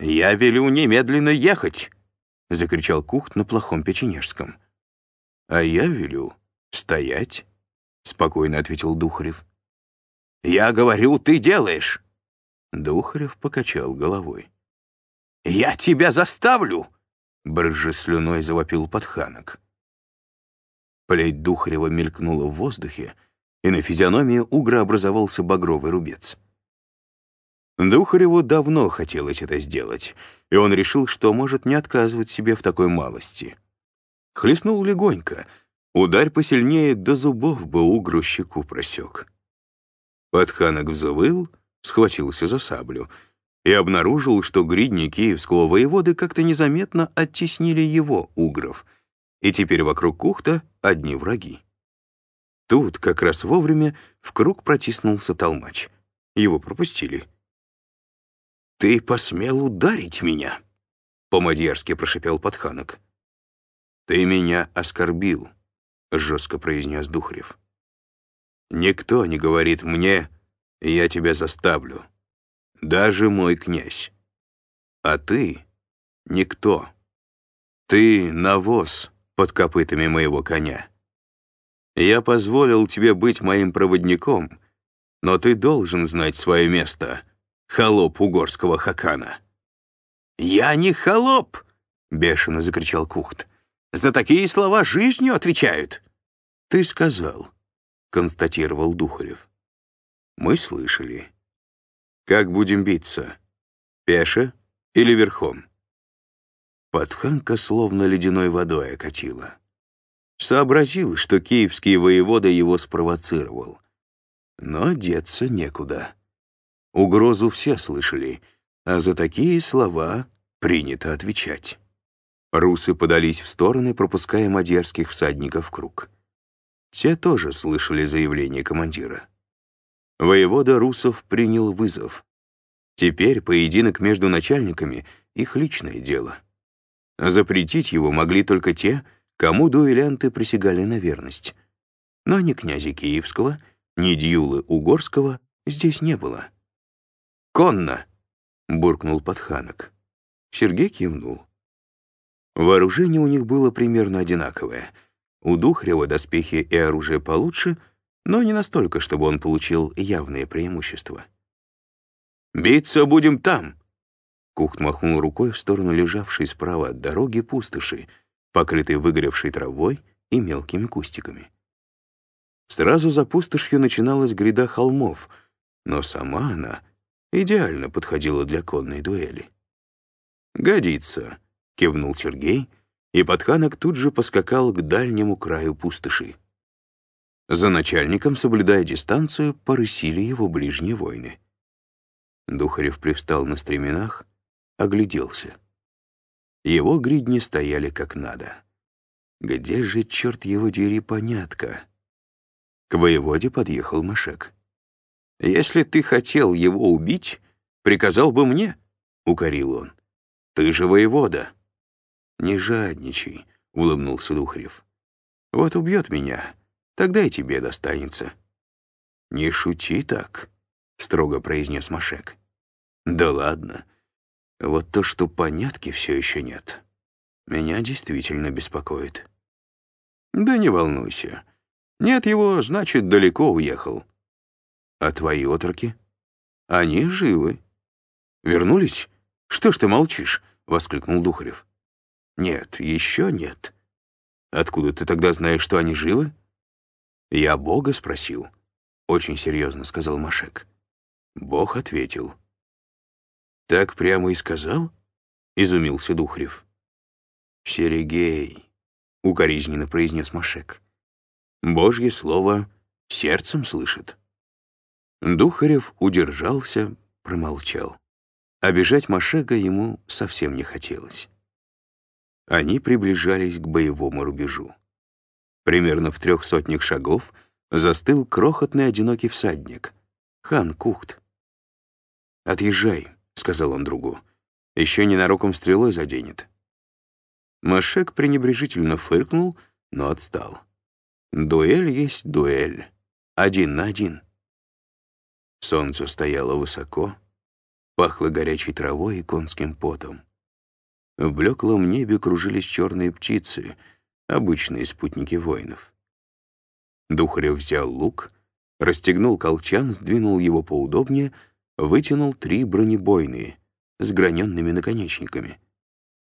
«Я велю немедленно ехать!» — закричал Кухт на плохом печенежском. «А я велю стоять», — спокойно ответил Духарев. «Я говорю, ты делаешь!» Духарев покачал головой. «Я тебя заставлю!» — брызжа слюной завопил подханок. Плеть Духарева мелькнула в воздухе, и на физиономии угра образовался багровый рубец. Духареву давно хотелось это сделать, и он решил, что может не отказывать себе в такой малости. Хлестнул легонько, ударь посильнее, до зубов бы угру щеку просек. Подханок взвыл, схватился за саблю и обнаружил, что гридни киевского воеводы как-то незаметно оттеснили его угров, и теперь вокруг кухта одни враги. Тут, как раз вовремя, в круг протиснулся толмач. Его пропустили. «Ты посмел ударить меня?» — по-мадьярски прошипел подханок. «Ты меня оскорбил», — жестко произнес Духарев. «Никто не говорит мне, я тебя заставлю. Даже мой князь. А ты — никто. Ты — навоз под копытами моего коня. Я позволил тебе быть моим проводником, но ты должен знать свое место, холоп угорского хакана». «Я не холоп!» — бешено закричал Кухт. «За такие слова жизнью отвечают». «Ты сказал», — констатировал Духарев. «Мы слышали. Как будем биться? Пеше или верхом?» Подханка словно ледяной водой окатила. Сообразил, что киевский воевода его спровоцировал. Но деться некуда. Угрозу все слышали, а за такие слова принято отвечать. Русы подались в стороны, пропуская мадьярских всадников в круг. Те тоже слышали заявление командира. Воевода Русов принял вызов. Теперь поединок между начальниками — их личное дело. Запретить его могли только те, кому дуэлянты присягали на верность. Но ни князя Киевского, ни Дьюлы Угорского здесь не было. «Конно!» — буркнул подханок. Сергей кивнул. Вооружение у них было примерно одинаковое. У Духрева доспехи и оружие получше, но не настолько, чтобы он получил явные преимущества. «Биться будем там!» Кухт махнул рукой в сторону лежавшей справа от дороги пустоши, покрытый выгоревшей травой и мелкими кустиками. Сразу за пустошью начиналась гряда холмов, но сама она идеально подходила для конной дуэли. «Годится», — кивнул Сергей, и подханок тут же поскакал к дальнему краю пустоши. За начальником, соблюдая дистанцию, порысили его ближние войны. Духарев привстал на стременах, огляделся. Его гридни стояли как надо. Где же, черт его дери, понятка? К воеводе подъехал Машек. «Если ты хотел его убить, приказал бы мне», — укорил он. «Ты же воевода». «Не жадничай», — улыбнулся Духарев. «Вот убьет меня, тогда и тебе достанется». «Не шути так», — строго произнес Машек. «Да ладно, вот то, что понятки все еще нет, меня действительно беспокоит. Да не волнуйся. Нет его, значит, далеко уехал. А твои отроки? Они живы. Вернулись? Что ж ты молчишь? Воскликнул Духарев. Нет, еще нет. Откуда ты тогда знаешь, что они живы? Я Бога спросил. Очень серьезно сказал Машек. Бог ответил. «Так прямо и сказал?» — изумился Духрев. «Серегей», — укоризненно произнес Машек. «Божье слово сердцем слышит». Духарев удержался, промолчал. Обижать Машека ему совсем не хотелось. Они приближались к боевому рубежу. Примерно в трех сотнях шагов застыл крохотный одинокий всадник — хан Кухт. «Отъезжай», сказал он другу. «Еще ненароком стрелой заденет». Машек пренебрежительно фыркнул, но отстал. «Дуэль есть дуэль. Один на один». Солнце стояло высоко. Пахло горячей травой и конским потом. В блеклом небе кружились черные птицы, обычные спутники воинов. Духарев взял лук, расстегнул колчан, сдвинул его поудобнее, вытянул три бронебойные с граненными наконечниками.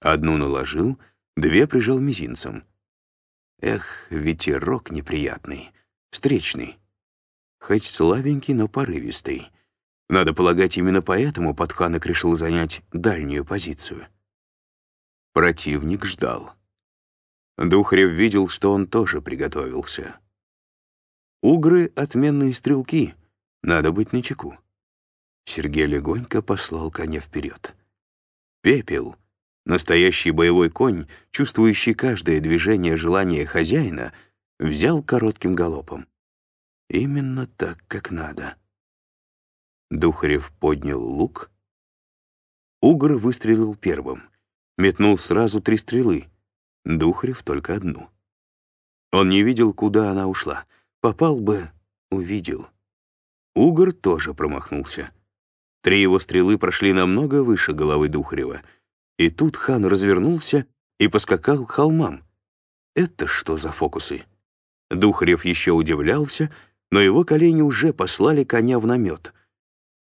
Одну наложил, две прижал мизинцем. Эх, ветерок неприятный, встречный. Хоть слабенький, но порывистый. Надо полагать, именно поэтому Подханок решил занять дальнюю позицию. Противник ждал. Духарев видел, что он тоже приготовился. Угры — отменные стрелки, надо быть начеку. Сергей легонько послал коня вперед. Пепел, настоящий боевой конь, чувствующий каждое движение желания хозяина, взял коротким галопом. Именно так, как надо. Духарев поднял лук. Угор выстрелил первым — Метнул сразу три стрелы. Духарев только одну. Он не видел, куда она ушла. Попал бы — увидел. Угор тоже промахнулся. Три его стрелы прошли намного выше головы Духарева. И тут хан развернулся и поскакал к холмам. Это что за фокусы? Духарев еще удивлялся, но его колени уже послали коня в намет.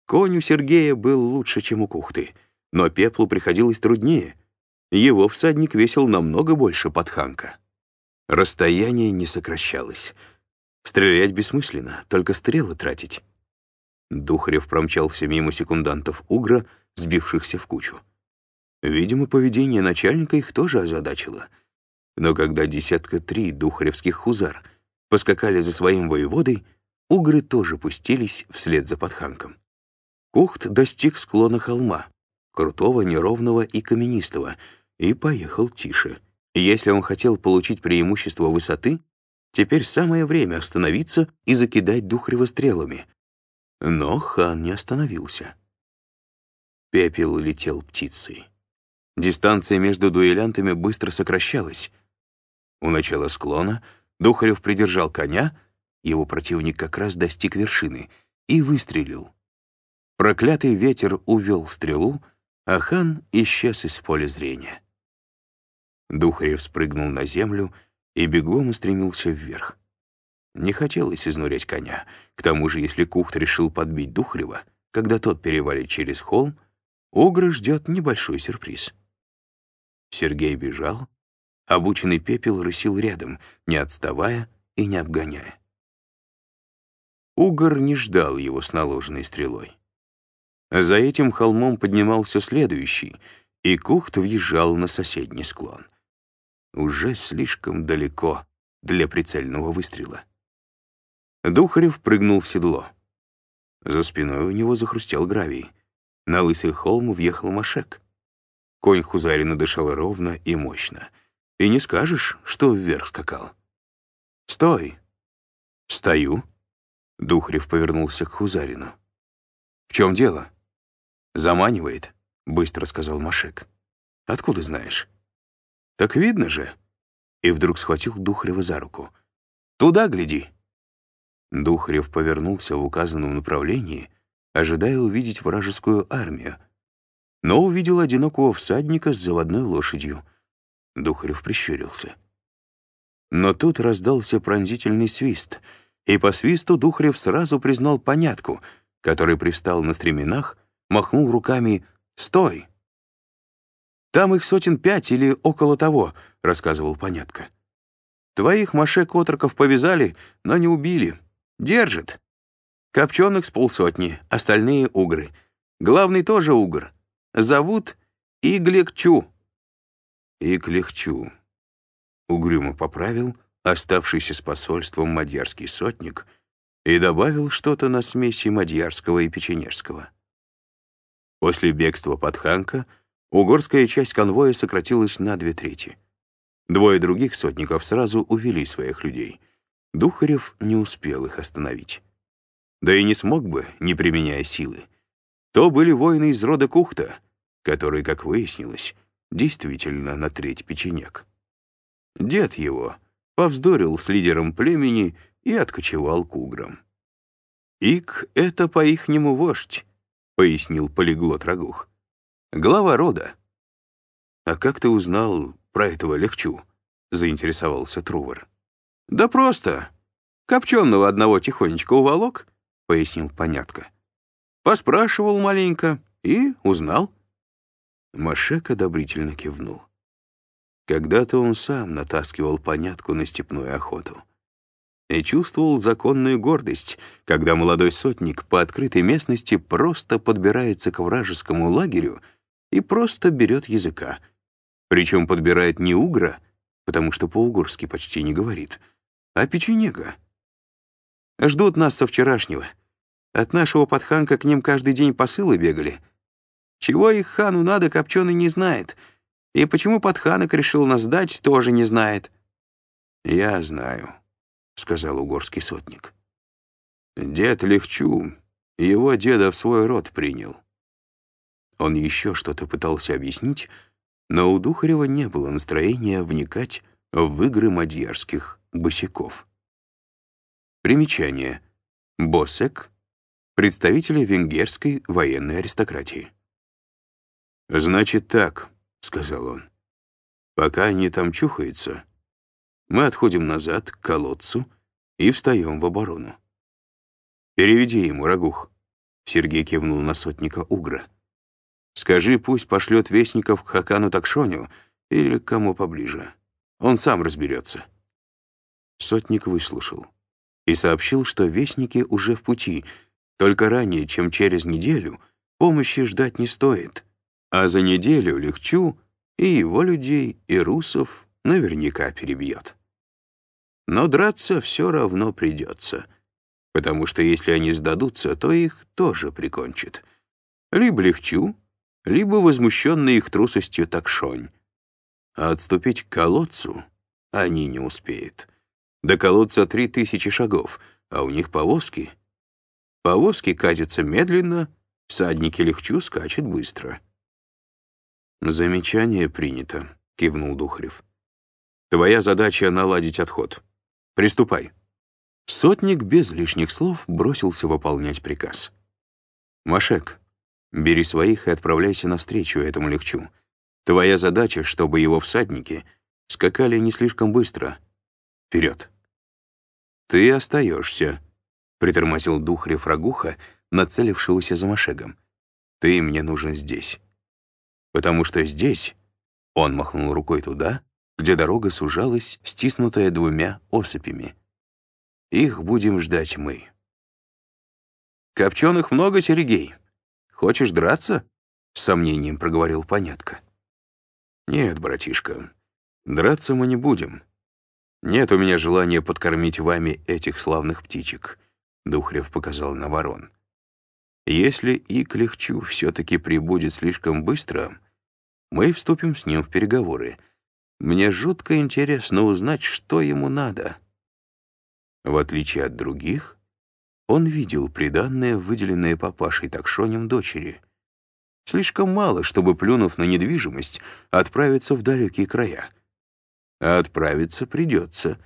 Конь у Сергея был лучше, чем у Кухты, но пеплу приходилось труднее — его всадник весил намного больше подханка. Расстояние не сокращалось. Стрелять бессмысленно, только стрелы тратить. Духарев промчался мимо секундантов Угра, сбившихся в кучу. Видимо, поведение начальника их тоже озадачило. Но когда десятка три духаревских хузар поскакали за своим воеводой, угры тоже пустились вслед за подханком. Кухт достиг склона холма, крутого, неровного и каменистого — и поехал тише. Если он хотел получить преимущество высоты, теперь самое время остановиться и закидать Духрева стрелами. Но хан не остановился. Пепел летел птицей. Дистанция между дуэлянтами быстро сокращалась. У начала склона Духарев придержал коня, его противник как раз достиг вершины, и выстрелил. Проклятый ветер увел стрелу, а хан исчез из поля зрения. Духарев спрыгнул на землю и бегом устремился вверх. Не хотелось изнурять коня. К тому же, если Кухт решил подбить Духарева, когда тот перевалит через холм, Угра ждет небольшой сюрприз. Сергей бежал, обученный пепел рысил рядом, не отставая и не обгоняя. Угор не ждал его с наложенной стрелой. За этим холмом поднимался следующий, и Кухт въезжал на соседний склон — уже слишком далеко для прицельного выстрела. Духарев прыгнул в седло. За спиной у него захрустел гравий. На лысый холм въехал Машек. Конь Хузарина дышал ровно и мощно. И не скажешь, что вверх скакал. «Стой!» «Стою!» Духарев повернулся к Хузарину. «В чем дело?» «Заманивает», — быстро сказал Машек. «Откуда знаешь?» «Так видно же!» И вдруг схватил Духарева за руку. «Туда гляди!» Духарев повернулся в указанном направлении, ожидая увидеть вражескую армию. Но увидел одинокого всадника с заводной лошадью. Духарев прищурился. Но тут раздался пронзительный свист, и по свисту Духарев сразу признал понятку, который пристал на стременах, махнул руками «Стой!» Там их сотен пять или около того», — рассказывал Понятка. «Твоих машек-отроков повязали, но не убили. Держат. Копченых с полсотни, остальные — угры. Главный тоже угр. Зовут Игликчу». «Игликчу», — угрюмо поправил оставшийся с посольством мадьярский сотник и добавил что-то на смеси мадьярского и печенежского. После бегства Подханка — Угорская часть конвоя сократилась на две трети. Двое других сотников сразу увели своих людей. Духарев не успел их остановить. Да и не смог бы, не применяя силы. То были воины из рода Кухта, который, как выяснилось, действительно на треть печенек. Дед его повздорил с лидером племени и откочевал к уграм. Ик — это по-ихнему вождь, пояснил полиглот Рагух. «Глава рода». «А как ты узнал про этого легчу?» — заинтересовался Трувор. «Да просто. Копченого одного тихонечко уволок», — пояснил понятко. «Поспрашивал маленько и узнал». Машек одобрительно кивнул. Когда-то он сам натаскивал понятку на степную охоту. И чувствовал законную гордость, когда молодой сотник по открытой местности просто подбирается к вражескому лагерю и просто берет языка. Причем подбирает не угра, потому что по-угорски почти не говорит, а печенега. Ждут нас со вчерашнего. От нашего подханка к ним каждый день посылы бегали. Чего их хану надо, Копченый не знает. И почему подханок решил нас сдать, тоже не знает. «Я знаю», — сказал угорский сотник. «Дед Легчу его деда в свой род принял». Он еще что-то пытался объяснить, но у Духарева не было настроения вникать в игры мадьярских босиков. Примечание. Босек — представители венгерской военной аристократии. «Значит так», — сказал он. «Пока они там чухаются, мы отходим назад к колодцу и встаем в оборону. Переведи ему, Рагух», — Сергей кивнул на сотника Угра. «Скажи, пусть пошлет вестников к Хакану Такшоню или к кому поближе. Он сам разберется». Сотник выслушал и сообщил, что вестники уже в пути, только ранее, чем через неделю, помощи ждать не стоит — а за неделю Легчу и его людей, и русов наверняка перебьет. Но драться все равно придется, потому что если они сдадутся, то их тоже прикончат. Либо Легчу, либо возмущенный их трусостью Такшонь. А отступить к колодцу они не успеют. До колодца три тысячи шагов, а у них повозки. Повозки катятся медленно, всадники Легчу скачут быстро. «Замечание принято», — кивнул Духарев. «Твоя задача — наладить отход. Приступай». Сотник без лишних слов бросился выполнять приказ. «Машек, бери своих и отправляйся навстречу этому легчу. Твоя задача, чтобы его всадники скакали не слишком быстро. Вперед!» «Ты остаешься», — притормозил Духарев Рагуха, нацелившегося за Машегом. «Ты мне нужен здесь» потому что здесь...» Он махнул рукой туда, где дорога сужалась, стиснутая двумя осыпями. «Их будем ждать мы». «Копченых много, Сергей. Хочешь драться?» — с сомнением проговорил Понятко. «Нет, братишка, драться мы не будем. Нет у меня желания подкормить вами этих славных птичек», — Духрев показал на ворон. «Если и к легчу все-таки прибудет слишком быстро, мы вступим с ним в переговоры. Мне жутко интересно узнать, что ему надо. В отличие от других, он видел приданное, выделенное папашей Такшонем дочери. Слишком мало, чтобы, плюнув на недвижимость, отправиться в далекие края. А отправиться придется,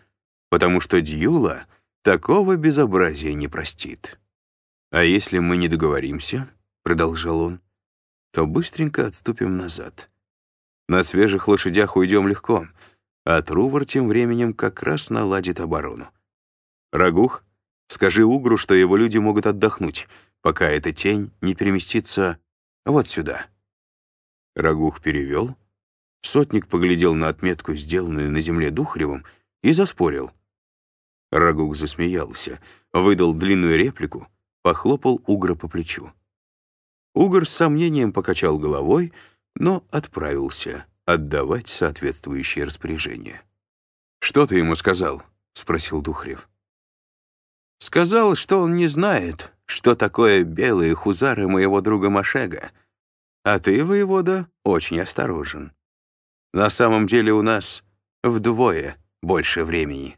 потому что Дьюла такого безобразия не простит. «А если мы не договоримся?» — продолжал он то быстренько отступим назад. На свежих лошадях уйдем легко, а Трувор тем временем как раз наладит оборону. Рагух, скажи Угру, что его люди могут отдохнуть, пока эта тень не переместится вот сюда. Рагух перевел. Сотник поглядел на отметку, сделанную на земле Духревым, и заспорил. Рагух засмеялся, выдал длинную реплику, похлопал Угра по плечу. Угор с сомнением покачал головой, но отправился отдавать соответствующие распоряжения. «Что ты ему сказал?» — спросил Духрев. «Сказал, что он не знает, что такое белые хузары моего друга Машега. А ты, воевода, очень осторожен. На самом деле у нас вдвое больше времени».